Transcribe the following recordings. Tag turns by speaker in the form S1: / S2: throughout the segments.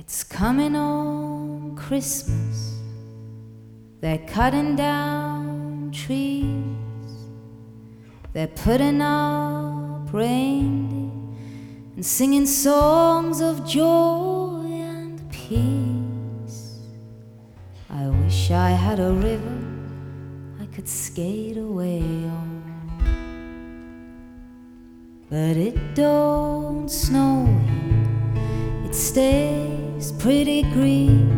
S1: It's coming on Christmas. They're cutting down trees. They're putting up reindeer and singing songs of joy and peace. I wish I had a river I could skate away on. But it don't snow it stays pretty green.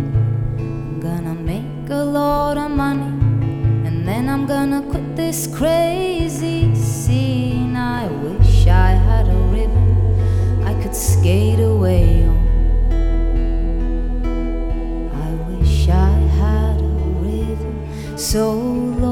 S1: I'm gonna make a lot of money, and then I'm gonna quit this crazy scene. I wish I had a river I could skate away on. I wish I had a river so long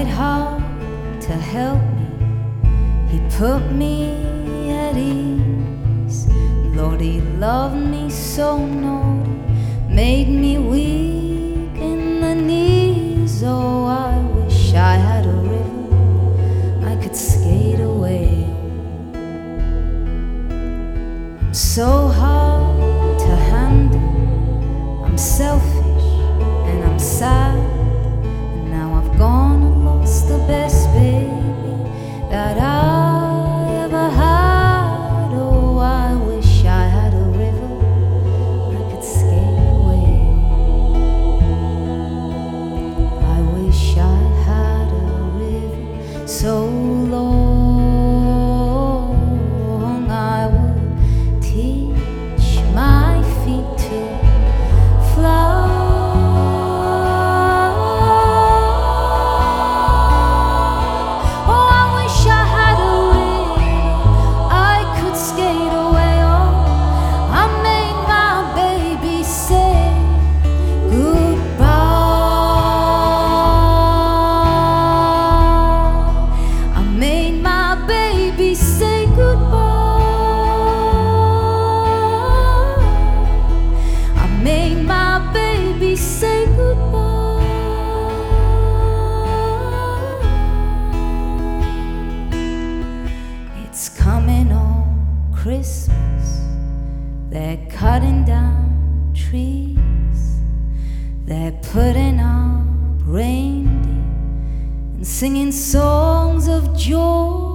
S1: tried hard to help me. He put me at ease. Lord, he loved me so naughty, made me weak in the knees. Oh, I wish I had a river I could skate away. I'm so hard to handle. I'm selfish and I'm sad. They're cutting down trees. They're putting up reindeer and singing songs of joy